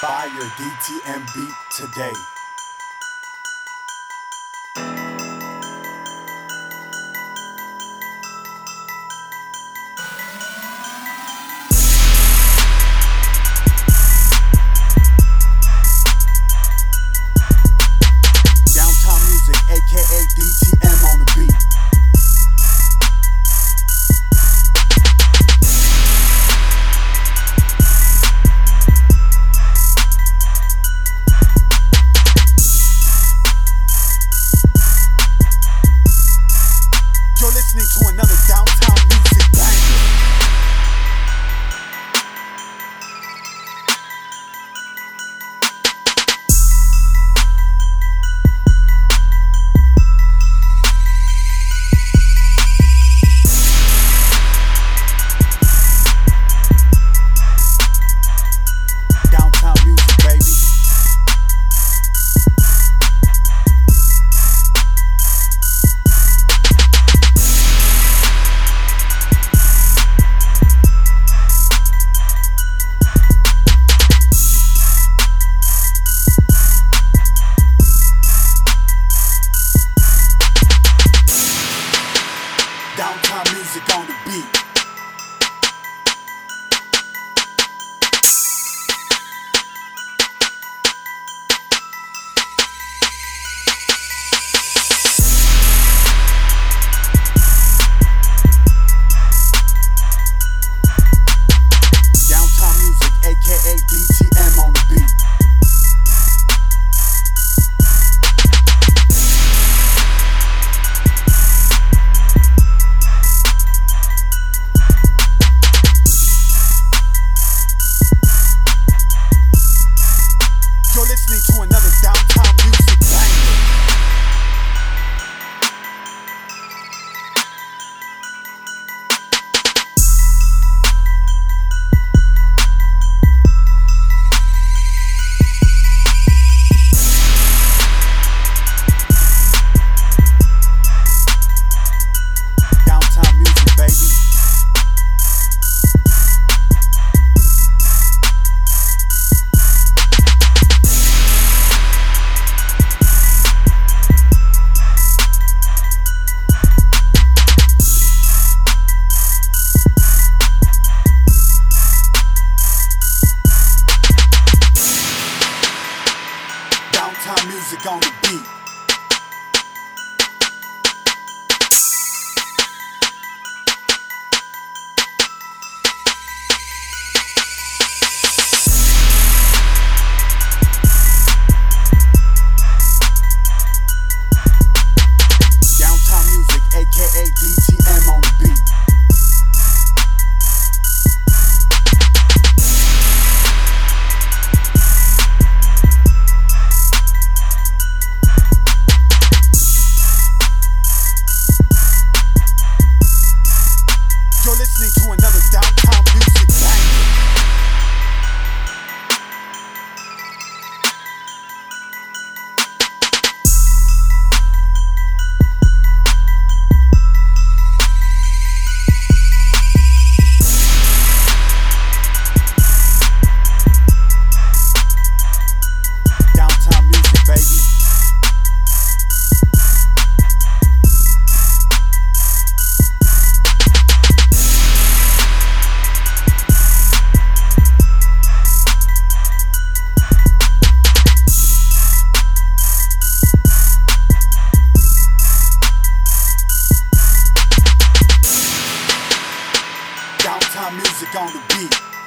Buy your DTM beat today. Downtown music on the beat. Time music on the beat. on the beat.